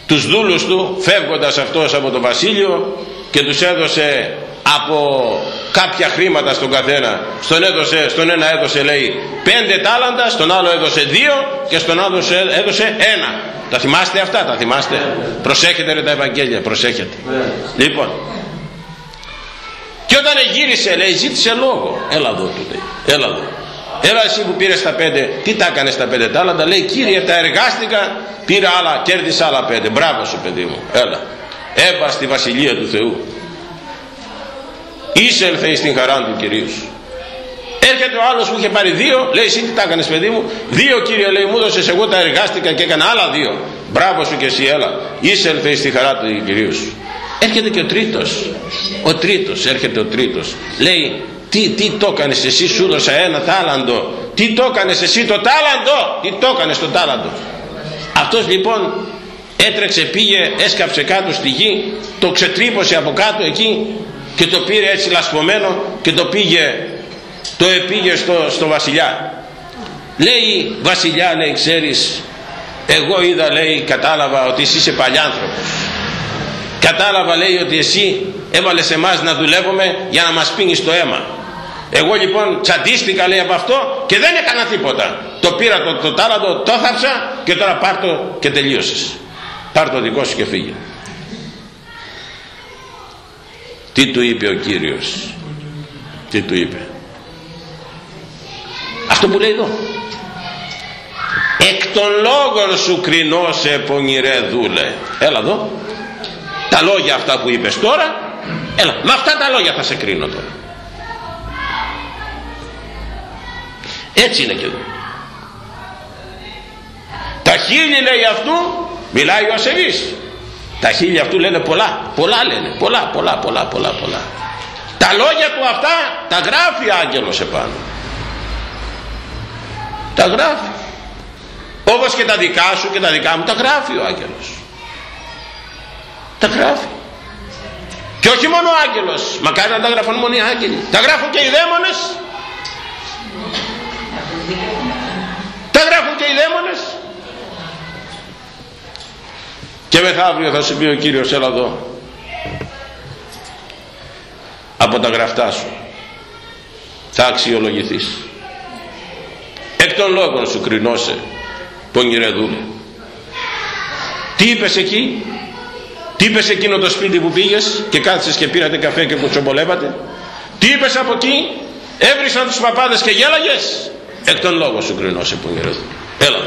τους δούλους του φεύγοντας αυτός από το βασίλειο και τους έδωσε από κάποια χρήματα στον καθένα. Στον, έδωσε, στον ένα έδωσε λέει πέντε τάλαντα στον άλλο έδωσε δύο και στον άλλο έδωσε ένα. Τα θυμάστε αυτά τα θυμάστε; Προσέχετε ρε τα Ευαγγέλια προσέχετε. Λοιπόν. Και όταν γύρισε λέει ζήτησε λόγο. Έλα εδώ του λέει. Έλα εδώ. Έλα εσύ που πήρες τα πέντε. Τι τα έκανες στα πέντε τάλαντα; Λέει κύριε τα εργάστηκα πήρα άλλα κέρδισα άλλα πέντε μπράβο σου παιδί μου. Έλα. Έβα στη βασιλεία του Θεού Ήσελθε στην χαρά του Κυρίου έρχεται ο άλλος που είχε πάρει δύο λέει εσύ τι τα έκανες παιδί μου; Δύο κύριε λέει μου έδωσες εγώ τα εργάστηκα και έκανα άλλα δύο μπράβο σου και εσύ έλα Ήσελθε στη χαρά του Κυρίου έρχεται και ο τρίτος. Ο τρίτος έρχεται ο τρίτος. Λέει τι, τι το έκανες εσύ σου έδωσα ένα τάλαντο τι το έκανες εσύ το τάλαντο τι το έκανες το τάλαντο αυτός λοιπόν έτρεξε πήγε έσκαψε κάτω στη γη το ξετρύπωσε από κάτω εκεί και το πήρε έτσι λασπωμένο και το πήγε το επήγε στο, στο βασιλιά. Λέει βασιλιά λέει ξέρεις εγώ είδα λέει κατάλαβα ότι εσύ είσαι παλιάνθρωπος. Κατάλαβα λέει ότι εσύ έβαλες εμάς να δουλεύουμε για να μας πίνεις το αίμα εγώ λοιπόν τσαντίστηκα λέει από αυτό και δεν έκανα τίποτα. Το πήρα το, το τάλαντο το θάψα και τώρα πάρ το και τελείωσες. Πάρ το δικό σου και φύγε τι του είπε ο Κύριος; Τι του είπε; Αυτό που λέει εδώ. Εκ των λόγων σου κρινώσε πονηρέ δούλε έλα εδώ. Τα λόγια αυτά που είπες τώρα έλα με αυτά τα λόγια θα σε κρίνω τώρα. Έτσι είναι και εδώ. Τα χείλη λέει αυτού μιλάει ο ασεβής τα χείλη αυτού λένε πολλά πολλά λένε πολλά πολλά πολλά πολλά πολλά. Τα λόγια του αυτά τα γράφει ο άγγελος επάνω. Τα γράφει. Όπως και τα δικά σου και τα δικά μου τα γράφει ο άγγελος. Τα γράφει. Και όχι μόνο ο άγγελος μακάρι να τα γράφουν μόνο οι άγγελοι. Τα γράφουν και οι δαίμονες. Τα γράφουν και οι δαίμονες και μεθαύριο θα σου πει ο Κύριος έλα εδώ. Από τα γραφτά σου θα αξιολογηθείς. Εκ των λόγων σου κρινώσε πονηρέ δούλε τι είπες εκεί; Τι είπες εκείνο το σπίτι που πήγες και κάθισες και πήρατε καφέ και κουτσομπολεύατε; Τι είπες από εκεί; Έβρισαν τους παπάδες και γέλαγες; Εκ των λόγων σου κρινώσε πονηρέ δούλε έλα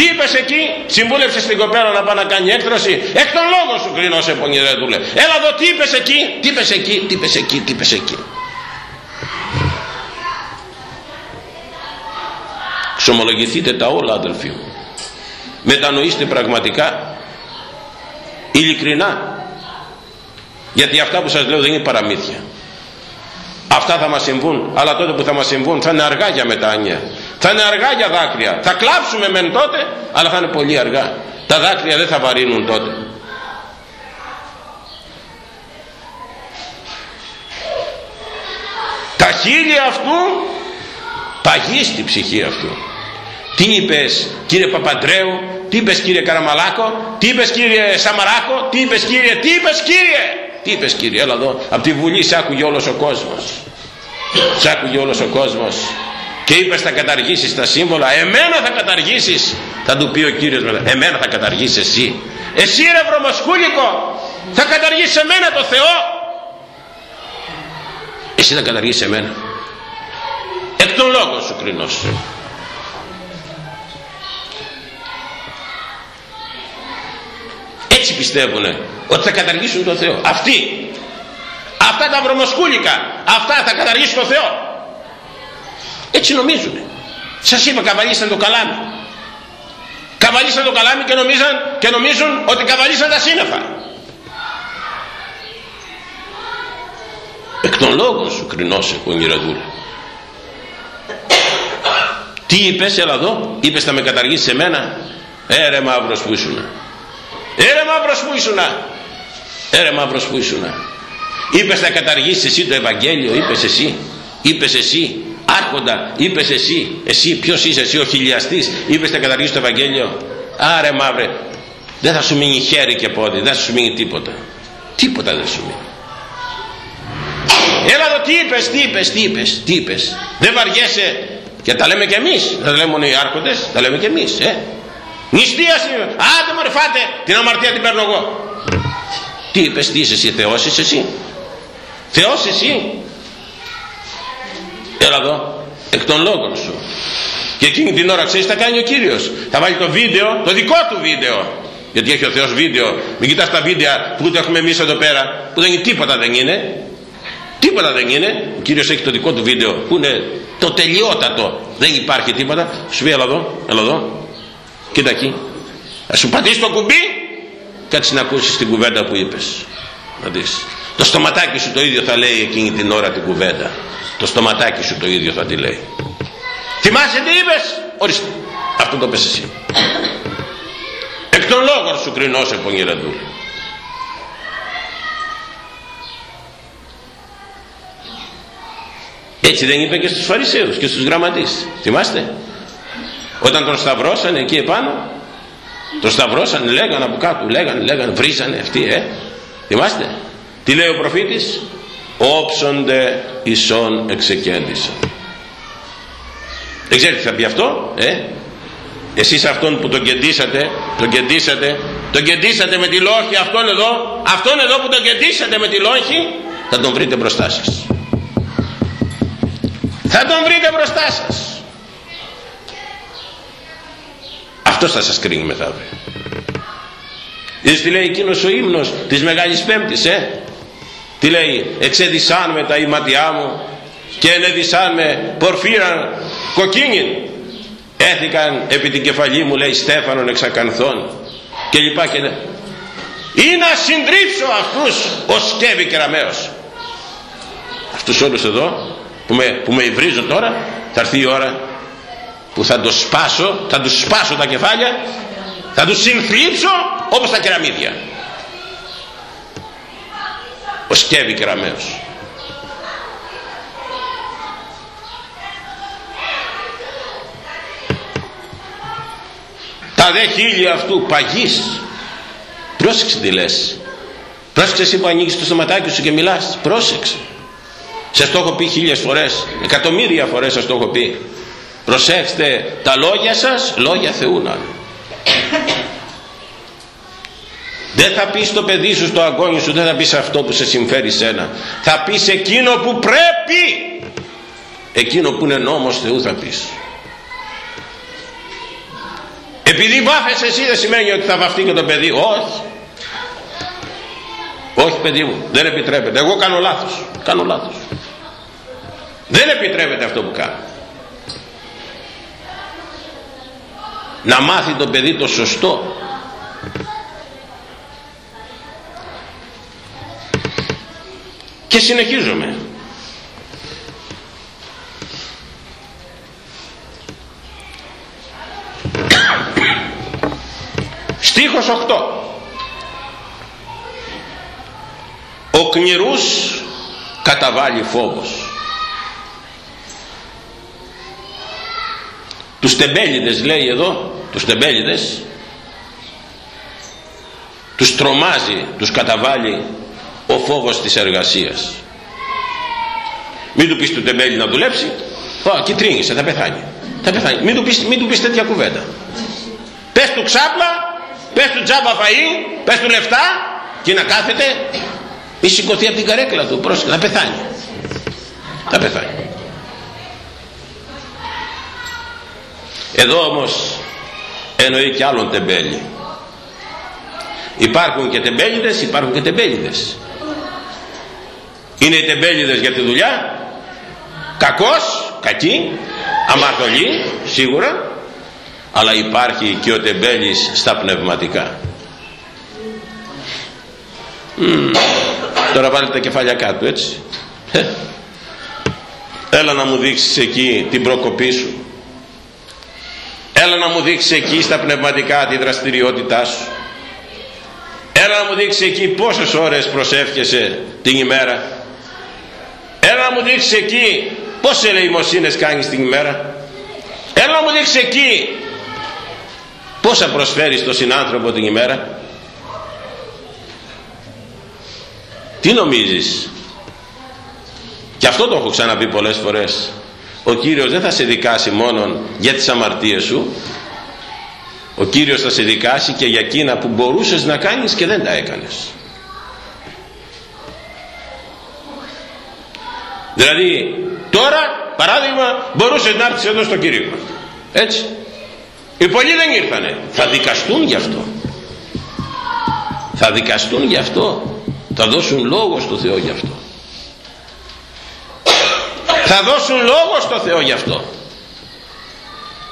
τι είπες εκεί, συμβούλευσες την κοπέλα να πάει να κάνει έκτρωση; Εκ των λόγων σου κρίνω σε πονηρέ δούλε. Έλα εδώ, τι είπες εκεί, τι είπες εκεί, τι είπες εκεί, τι είπες εκεί; Ξομολογηθείτε τα όλα αδελφοί μου. Μετανοήστε πραγματικά, ειλικρινά. Γιατί αυτά που σας λέω δεν είναι παραμύθια. Αυτά θα μας συμβούν, αλλά τότε που θα μας συμβούν θα είναι αργά για μετάνοια θα είναι αργά για δάκρυα. Θα κλάψουμε μεν τότε αλλά θα είναι πολύ αργά. Τα δάκρυα δεν θα βαρύνουν τότε. Τα χείλη αυτού παγεί την ψυχή αυτού. Τι είπες κύριε Παπαντρέου τι είπες κύριε Καραμαλάκο τι είπες κύριε Σαμαράκο τι είπες κύριε τι είπες κύριε. Τι είπες κύριε έλα εδώ. Από τη Βουλή σ' άκουγε όλος ο κόσμος. Σ' άκουγε όλος ο κόσμος και είπες θα καταργήσεις τα σύμβολα εμένα θα καταργήσεις θα του πει ο Κύριος μετά. Εμένα θα καταργήσεις εσύ εσύ ρε βρωμοσκούλικο θα καταργήσεις εμένα το Θεό εσύ θα καταργήσεις εμένα εκ των λόγων σου κρινός έτσι πιστεύουν ότι θα καταργήσουν τον Θεό. Αυτοί. Αυτά τα βρωμοσκούλικα αυτά θα καταργήσουν τον Θεό έτσι νομίζουν. Σας είπα καβαλήσαν το καλάμι. Καβαλήσαν το καλάμι και, νομίζαν, και νομίζουν ότι καβαλήσαν τα σύννεφα. Εκ των λόγων σου κρινώσε πονηραδούλα τι είπες έλα εδώ είπες θα με καταργήσεις εμένα. Έρε μαύρος που ήσουνα. Έρε μαύρος που ήσουνα. Έρε μαύρος που ήσουνα. Είπες θα καταργήσεις εσύ το Ευαγγέλιο είπες εσύ είπες εσύ άρχοντα είπες εσύ εσύ ποιος είσαι εσύ ο χιλιαστής είπες θα καταργήσεις το Ευαγγέλιο. Άρε μαύρε δεν θα σου μείνει χέρι και πόδι δεν θα σου μείνει τίποτα. Τίποτα δεν σου μείνει. Έλα εδώ τι είπες τι είπες τι είπες τι είπες. Δεν βαριέσαι. Και τα λέμε και εμείς. Δεν τα λέμε μόνο οι άρχοντες τα λέμε και εμείς ε. νηστείας άντε μωρέ φάτε. Την αμαρτία την παίρνω εγώ. Τι είπες τι είσαι εσύ Θεός είσαι εσύ. Θεός εσύ. Έλα εδώ εκ των λόγων σου. Και εκείνη την ώρα ξέρεις θα κάνει ο Κύριος. Θα βάλει το βίντεο το δικό του βίντεο. Γιατί έχει ο Θεός βίντεο. Μην κοιτάς τα βίντεο που το έχουμε εμείς εδώ πέρα που δεν είναι τίποτα δεν είναι. Τίποτα δεν είναι. Ο Κύριος έχει το δικό του βίντεο που είναι το τελειότατο. Δεν υπάρχει τίποτα. Σου πει έλα εδώ έλα εδώ. Κοίτα εκεί. Θα σου πατήσει το κουμπί. Κάτσε να ακούσεις την κουβέντα που είπες. Να δεις το στοματάκι σου το ίδιο θα λέει εκείνη την ώρα την κουβέντα. Το στοματάκι σου το ίδιο θα τη λέει. Θυμάσαι τι είπες; Ορίστε. Αυτό το πες εσύ. Εκ των λόγων σου κρινώσε πονηραντού έτσι δεν είπε και στους Φαρισαίους και στους γραμματείς. Θυμάστε; Όταν τον σταυρώσανε εκεί επάνω τον σταυρώσανε λέγανε από κάτω λέγανε λέγανε βρίζανε αυτοί ε. Θυμάστε; Τι λέει ο προφήτης; Όψονται ισόν εξεκέντησαν δεν ξέρετε τι θα πει αυτό ε; εσείς αυτόν που τον κεντήσατε τον κεντήσατε τον κεντήσατε με τη λόχη αυτόν εδώ αυτόν εδώ που τον κεντήσατε με τη λόχη θα τον βρείτε μπροστά σας. Θα τον βρείτε μπροστά σας. Αυτός θα σας κρίνει μεθαύριο. Είδες τι λέει εκείνος ο ύμνος της Μεγάλης Πέμπτης ε; Τι λέει εξέδισαν με τα ηματιά μου και ενέδισαν με πορφύραν κοκκίνιν έθηκαν επί την κεφαλή μου λέει στέφανον εξακανθών και λοιπά και ναι. ή να συντρίψω αυτούς ως σκεύη κεραμέως αυτούς όλους εδώ που με, που με υβρίζω τώρα θα έρθει η ώρα που θα το σπάσω θα τους σπάσω τα κεφάλια θα τους συνθλίψω όπως τα κεραμίδια ο σκεύη κεραμέως. Τα δε χείλη αυτού παγής. Πρόσεξε τι λες. Πρόσεξε εσύ που ανοίγεις το στοματάκι σου και μιλάς. Πρόσεξε. Σε το έχω πει χίλιες φορές εκατομμύρια φορές σας το έχω πει. Προσέξτε τα λόγια σας λόγια Θεού να δεν θα πεις στο παιδί σου στο αγώνι σου δεν θα πεις αυτό που σε συμφέρει σένα. Θα πεις εκείνο που πρέπει. Εκείνο που είναι νόμος Θεού θα πεις. Επειδή βάφεσαι εσύ δεν σημαίνει ότι θα βαφτεί και το παιδί. Όχι. Όχι παιδί μου δεν επιτρέπεται. Εγώ κάνω λάθος. Κάνω λάθος. Δεν επιτρέπεται αυτό που κάνω. Να μάθει το παιδί το σωστό και συνεχίζουμε. Στίχος 8 ο κνηρούς καταβάλει φόβος. Τους τεμπέλιδες λέει εδώ τους τεμπέλιδες τους τρομάζει τους καταβάλει ο φόβος της εργασίας. Μην του πεις του τεμπέλη να δουλέψει. Ω, κυτρίνησε, θα πεθάνει. Θα πεθάνει. Μην του πεις, μην του πεις τέτοια κουβέντα. Πες του ξάπλα πες του τζάμπα φαΐ πες του λεφτά και να κάθεται. Μη σηκωθεί από την καρέκλα του πρόσεχε, θα πεθάνει. Θα πεθάνει. Εδώ όμως εννοεί και άλλον τεμπέλη. Υπάρχουν και τεμπέλιδες υπάρχουν και τεμπέλιδες είναι οι τεμπέλιδες για τη δουλειά. Κακός, κακή αμαρτωλή σίγουρα. Αλλά υπάρχει και ο τεμπέλης στα πνευματικά. Mm. τώρα βάλτε τα κεφάλια κάτω έτσι. Ε. έλα να μου δείξεις εκεί την προκοπή σου. Έλα να μου δείξεις εκεί στα πνευματικά τη δραστηριότητά σου. Έλα να μου δείξεις εκεί πόσες ώρες προσεύχεσαι την ημέρα έλα να μου δείξεις εκεί πόσες ελεημοσύνες κάνεις την ημέρα; Έλα να μου δείξεις εκεί πόσα προσφέρεις στον συνάνθρωπο την ημέρα; Τι νομίζεις; Και αυτό το έχω ξαναπεί πολλές φορές. Ο Κύριος δεν θα σε δικάσει μόνο για τις αμαρτίες σου. Ο Κύριος θα σε δικάσει και για εκείνα που μπορούσες να κάνεις και δεν τα έκανες δηλαδή τώρα παράδειγμα μπορούσες να έρθεις εδώ στο κήρυγμα έτσι. Οι πολλοί δεν ήρθανε. Θα δικαστούν γι' αυτό. Θα δικαστούν γι' αυτό. Θα δώσουν λόγο στο Θεό γι' αυτό. Θα δώσουν λόγο στο Θεό γι' αυτό.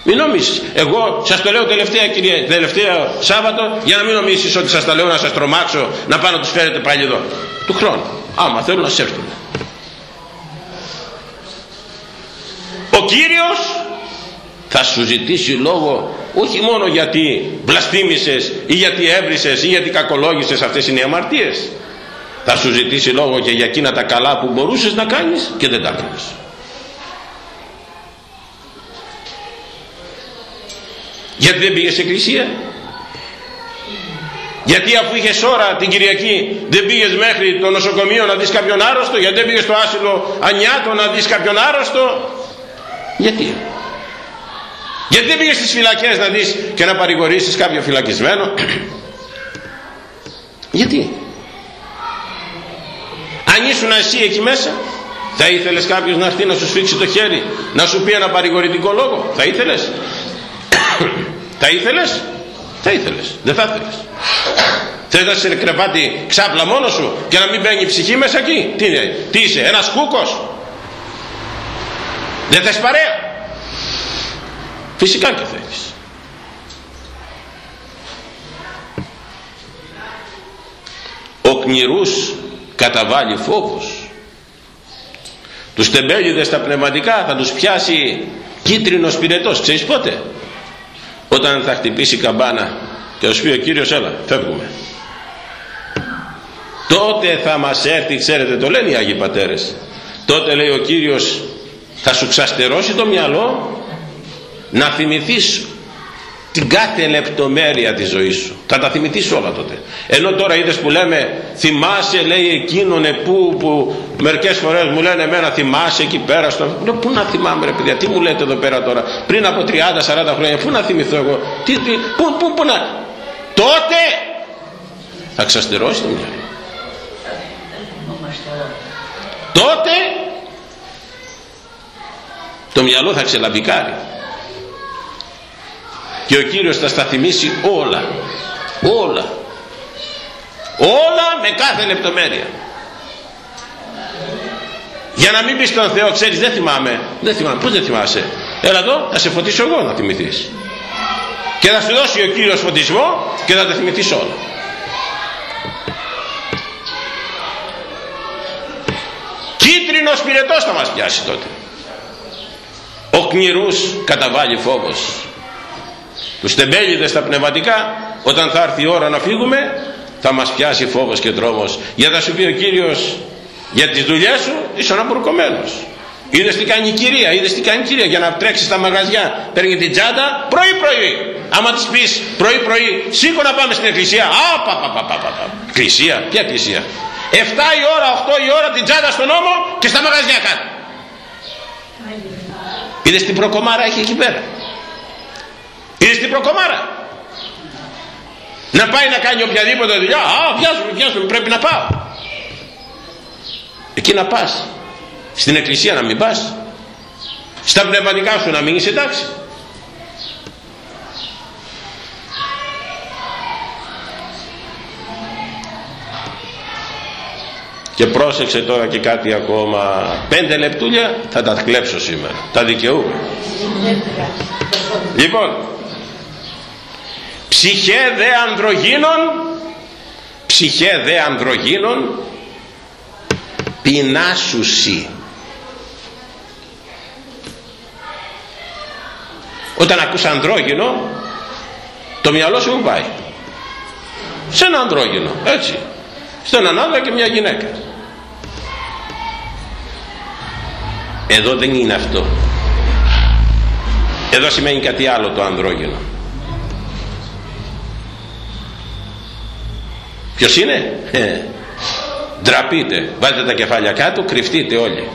Μην νομίσεις εγώ σας το λέω τελευταία κυρία τελευταία Σάββατο για να μην νομίσεις ότι σας τα λέω να σας τρομάξω να πάω να τους φέρετε πάλι εδώ. Του χρόνου. Άμα θέλουν να σε έρθουν ο Κύριος θα σου ζητήσει λόγο όχι μόνο γιατί βλαστήμησες ή γιατί έβρισες ή γιατί κακολόγησες αυτές είναι οι αμαρτίες. Θα σου ζητήσει λόγο και για εκείνα τα καλά που μπορούσες να κάνεις και δεν τα κάνεις γιατί δεν πήγες εκκλησία; Γιατί αφού είχες ώρα την Κυριακή δεν πήγες μέχρι το νοσοκομείο να δεις κάποιον άρρωστο; Γιατί δεν πήγες στο άσυλο Ανιάτο να δεις κάποιον άρρωστο; Γιατί; Γιατί δεν πήγες στις φυλακές να δεις και να παρηγορήσεις κάποιο φυλακισμένο; Γιατί; Αν ήσουν εσύ εκεί μέσα θα ήθελες κάποιος να έρθει να σου σφίξει το χέρι να σου πει ένα παρηγορητικό λόγο; Θα ήθελες; Θα ήθελες; Θα ήθελες. Δεν θα ήθελες. Θες να σε κρεβάτι ξάπλα μόνος σου και να μην μπαίνει η ψυχή μέσα εκεί; Τι, είναι, τι είσαι ένας κούκος; Δεν θες παρέα. Φυσικά και θέλεις. Ο κνηρούς καταβάλει φόβος τους τεμπέλιδες στα πνευματικά θα τους πιάσει κίτρινος πυρετός ξέρεις πότε; Όταν θα χτυπήσει η καμπάνα και θα σου πει ο Κύριος έλα φεύγουμε τότε θα μας έρθει ξέρετε το λένε οι Άγιοι Πατέρες. Τότε λέει ο Κύριος θα σου ξαστερώσει το μυαλό να θυμηθείς την κάθε λεπτομέρεια της ζωής σου. Θα τα θυμηθείς όλα τότε. Ενώ τώρα είδες που λέμε θυμάσαι λέει εκείνον που, που μερικές φορές μου λένε εμένα θυμάσαι εκεί πέρα στο... Λέω, πού να θυμάμαι ρε παιδιά τι μου λέτε εδώ πέρα τώρα πριν από 30-40 χρόνια πού να θυμηθώ εγώ τι, τι, πού, πού, πού να τότε θα ξαστερώσει το μυαλό. Τότε το μυαλό θα ξελαμπικάρει και ο Κύριος θα στα θυμίσει όλα. Όλα. Όλα με κάθε λεπτομέρεια. Για να μην πεις στον Θεό ξέρεις δεν θυμάμαι. Δεν θυμάμαι. Πως δεν θυμάσαι; Έλα εδώ θα σε φωτίσω εγώ να θυμηθείς. Και θα σου δώσει ο Κύριος φωτισμό και θα τα θυμηθείς όλα. Κίτρινος πυρετός θα μας πιάσει τότε. ο κνηρούς καταβάλει φόβος. Τους τεμπέλιδες στα πνευματικά όταν θα έρθει η ώρα να φύγουμε θα μας πιάσει φόβος και τρόμος. Για θα σου πει ο Κύριος για τις δουλειές σου είσαι αναπορκωμένος είδες τι κάνει η κυρία είδες τι κάνει η κυρία για να τρέξεις στα μαγαζιά. Παίρνει την τσάντα πρωί πρωί. Άμα της πεις πρωί πρωί σήκω να πάμε στην εκκλησία. Α πα πα πα πα πα εκκλησία ποια εκκλησία. 7 η ώρα 8 η ώρα την τσάντα στον νόμο και στα μαγαζιά κάτω είδες την προκομάρα έχει εκεί πέρα; Είδες την προκομάρα να πάει να κάνει οποιαδήποτε δουλειά. Α βιάζομαι βιάζομαι πρέπει να πάω. Εκεί να πας. Στην εκκλησία να μην πας. Στα πνευματικά σου να μην είσαι εντάξει και πρόσεξε τώρα και κάτι ακόμα. Πέντε λεπτούλια θα τα κλέψω σήμερα. Τα δικαιούμαι. Λοιπόν ψυχέ δε ανδρογίνων ψυχέ δε ανδρογίνων πεινάσουσι. Όταν ακούς ανδρόγυνο το μυαλό σου πάει. Σε ένα ανδρόγυνο έτσι σε έναν άντρα και μια γυναίκα. Εδώ δεν είναι αυτό. Εδώ σημαίνει κάτι άλλο το ανδρόγυνο ποιος είναι; Ε, ντραπείτε. Βάλτε τα κεφάλια κάτω κρυφτείτε όλοι.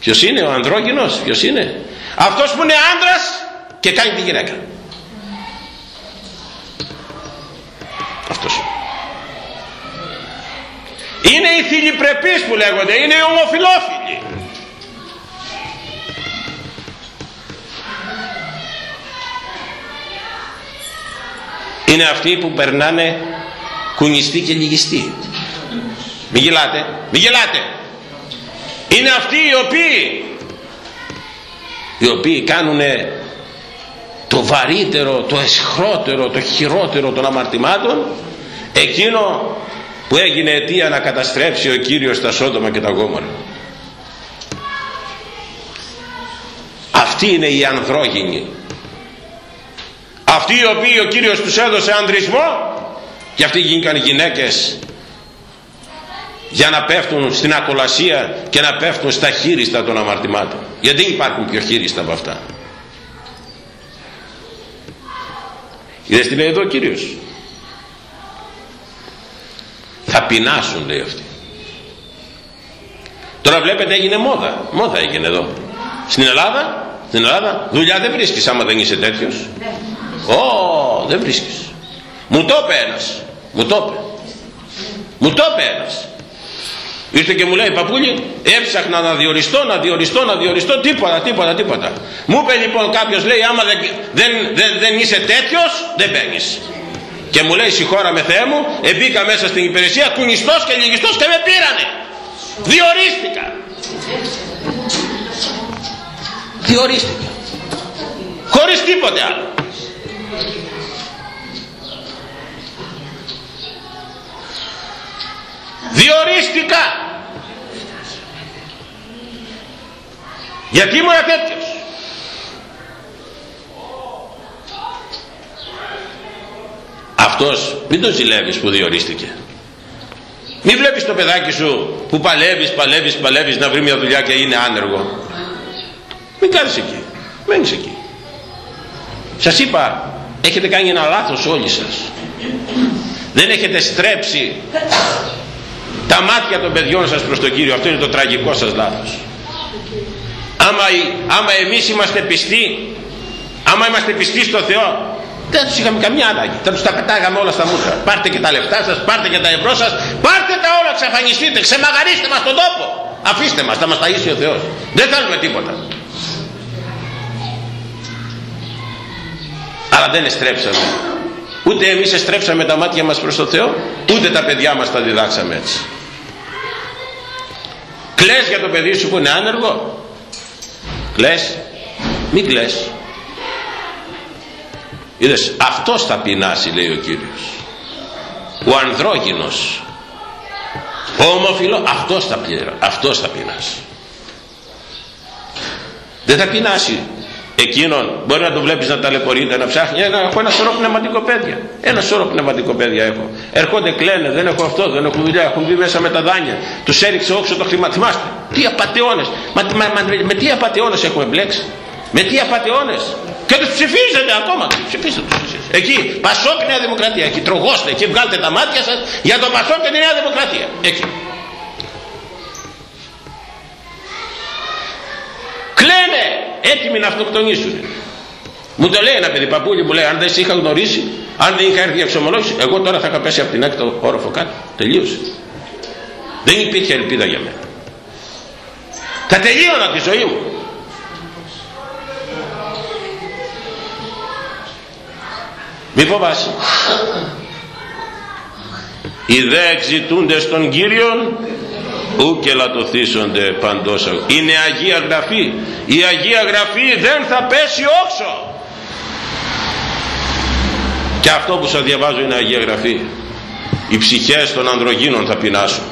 Ποιος είναι ο ανδρόγυνος ποιος είναι; Αυτός που είναι άντρας και κάνει τη γυναίκα αυτός είναι οι θηλυπρεπείς που λέγονται είναι οι ομοφιλόφιλοι είναι αυτοί που περνάνε κουνιστοί και λυγιστοί μην γελάτε μην γελάτε. Είναι αυτοί οι οποίοι οι οποίοι κάνουν το βαρύτερο, το εσχρότερο, το χειρότερο των αμαρτημάτων εκείνο που έγινε αιτία να καταστρέψει ο Κύριος τα Σόδομα και τα Γόμορα. Αυτοί είναι οι ανδρόγυνοι αυτοί οι οποίοι ο Κύριος τους έδωσε ανδρισμό και αυτοί γίνηκαν γυναίκες. Για να πέφτουν στην ακολασία και να πέφτουν στα χείριστα των αμαρτημάτων. Γιατί υπάρχουν πιο χείριστα από αυτά; Είδες τι λέει εδώ ο Κύριος; Θα πεινάσουν λέει αυτοί. Τώρα βλέπετε έγινε μόδα. Μόδα έγινε εδώ. Στην Ελλάδα στην Ελλάδα δουλειά δεν βρίσκεις άμα δεν είσαι τέτοιος. Ω, δεν βρίσκεις. Μου το είπε ένας. Μου το είπε. Μου το είπε ένας. Ήρθε και μου λέει παππούλη έψαχνα να διοριστώ να διοριστώ να διοριστώ τίποτα τίποτα τίποτα. Μου είπε λοιπόν κάποιος λέει άμα δεν, δεν, δεν, δεν είσαι τέτοιος δεν παίρνεις και μου λέει συγχώρα με Θεέ μου εμπήκα μέσα στην υπηρεσία κουνιστός και λυγιστός και με πήρανε διορίστηκα. Διορίστηκα. Χωρίς τίποτε άλλο. Διορίστηκα. Γιατί ήμουν τέτοιος; Αυτός μην τον ζηλεύεις που διορίστηκε. Μην βλέπεις το παιδάκι σου που παλεύεις, παλεύεις, παλεύεις να βρει μια δουλειά και είναι άνεργο. Μην κάνεις εκεί. Μένεις εκεί. Σας είπα έχετε κάνει ένα λάθος όλοι σας. Δεν έχετε στρέψει τα μάτια των παιδιών σας προς τον Κύριο. Αυτό είναι το τραγικό σας λάθος. Άμα, άμα εμείς είμαστε πιστοί άμα είμαστε πιστοί στο Θεό δεν τους είχαμε καμιά ανάγκη θα τους τα πετάγαμε όλα στα μούτρα. Πάρτε και τα λεφτά σας, πάρτε και τα ευρώ σας πάρτε τα όλα, ξαφανιστείτε, ξεμαγαρίστε μας τον τόπο. Αφήστε μας, θα μας ταΐσει ο Θεός. Δεν θέλουμε τίποτα. Αλλά δεν εστρέψαμε. Ούτε εμείς εστρέψαμε τα μάτια μας προς το Θεό ούτε τα παιδιά μας τα διδάξαμε έτσι. Κλαις για το παιδί σου που είναι άνεργο. Κλαις. Μην κλαις είδες αυτός θα πεινάσει λέει ο Κύριος. Ο ανδρόγυνος ο ομοφιλό αυτός θα, πλήρα, αυτός θα πεινάσει. Δεν θα πεινάσει εκείνον. Μπορεί να το βλέπεις να ταλαιπωρείται να ψάχνει. Ένα, έχω ένα σωρό πνευματικό παιδιά ένα σωρό πνευματικό παιδιά έχω. Ερχόνται κλαίνε δεν έχω αυτό δεν έχω δουλειά έχουν βγει μέσα με τα δάνεια. Τους έριξε όξο το χρήμα. Θυμάστε τι απαταιώνες μα, μα, μα, με, με τι απαταιώνες έχουμε μπλέξει με τι απαταιώνες και τους ψηφίζετε ακόμα ψηφίστε τους εσείς. Εκεί Πασόκ Νέα Δημοκρατία. Εκεί τρογώστε εκεί βγάλτε τα μάτια σας για το Πασόκ και τη Νέα Δημοκρατία. Εκεί. Κλαίνε! Έτοιμοι να αυτοκτονήσουν. Μου το λέει ένα παιδί παππούλι μου λέει αν δεν σε είχα γνωρίσει αν δεν είχα έρθει για εξομολόγηση εγώ τώρα θα είχα πέσει από την έκτο όροφο κάτω τελείωσε. Δεν υπήρχε ελπίδα για μένα. Θα τελείωνα τη ζωή μου μη φοβάσαι. Οι δε εξητούνται στον Κύριον ου και λατωθήσονται παντός είναι Αγία Γραφή. Η Αγία Γραφή δεν θα πέσει όξο. Και αυτό που σας διαβάζω είναι Αγία Γραφή. Οι ψυχές των ανδρογίνων θα πεινάσουν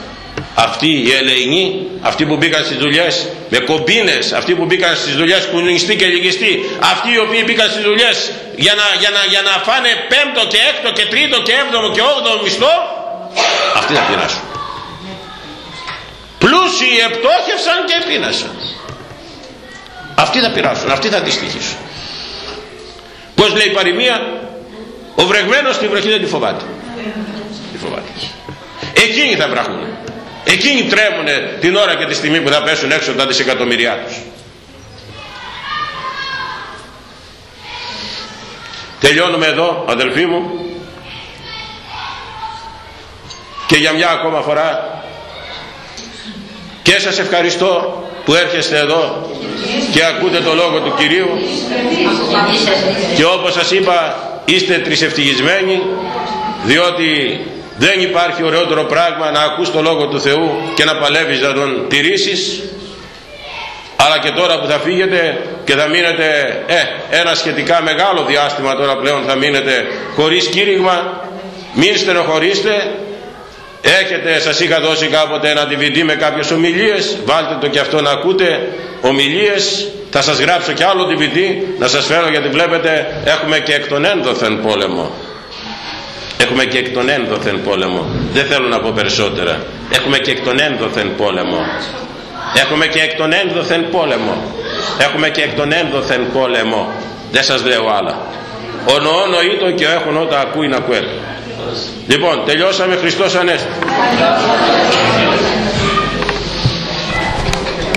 αυτοί οι ελεηνοί αυτοί που μπήκαν στις δουλειές με κομπίνες αυτοί που μπήκαν στις δουλειές κουνιστοί και λυγιστοί αυτοί οι οποίοι μπήκαν στις δουλειές για να, για να, για να φάνε πέμπτο και έκτο και τρίτο και έβδομο και όγδομο μισθό αυτοί θα πεινάσουν. Πλούσιοι επτόχευσαν και πείνασαν. Αυτοί θα πειράσουν αυτοί θα δυστυχήσουν πως λέει η παροιμία ο βρεγμένος στη βροχή δεν τη φοβάται τη φοβάται. Εκείνοι θα βραχούν εκείνοι τρέμουν την ώρα και τη στιγμή που θα πέσουν έξω τα δισεκατομμυριά τους. Τελειώνουμε εδώ αδελφοί μου. Και για μια ακόμα φορά και σας ευχαριστώ που έρχεστε εδώ και ακούτε το λόγο του Κυρίου. Και όπως σας είπα είστε τρισευτυχισμένοι διότι δεν υπάρχει ωραιότερο πράγμα να ακούς το Λόγο του Θεού και να παλεύεις να τον τηρήσεις. Αλλά και τώρα που θα φύγετε και θα μείνετε ε, ένα σχετικά μεγάλο διάστημα τώρα πλέον θα μείνετε χωρίς κήρυγμα μην στενοχωρήστε έχετε σας είχα δώσει κάποτε ένα DVD με κάποιες ομιλίες βάλτε το και αυτό να ακούτε ομιλίες. Θα σας γράψω και άλλο DVD να σας φέρω γιατί βλέπετε έχουμε και εκ των ένδοθεν πόλεμο έχουμε και εκ των ένδοθεν πόλεμο. Δεν θέλω να πω περισσότερα. Έχουμε και εκ των ένδοθεν πόλεμο. Έχουμε και εκ των ένδοθεν πόλεμο. Έχουμε και εκ των ένδοθεν πόλεμο. Δεν σας λέω άλλα. Ο νοώ και έχουν όταν ακούει να ακούει λοιπόν τελειώσαμε. Χριστός Ανέστη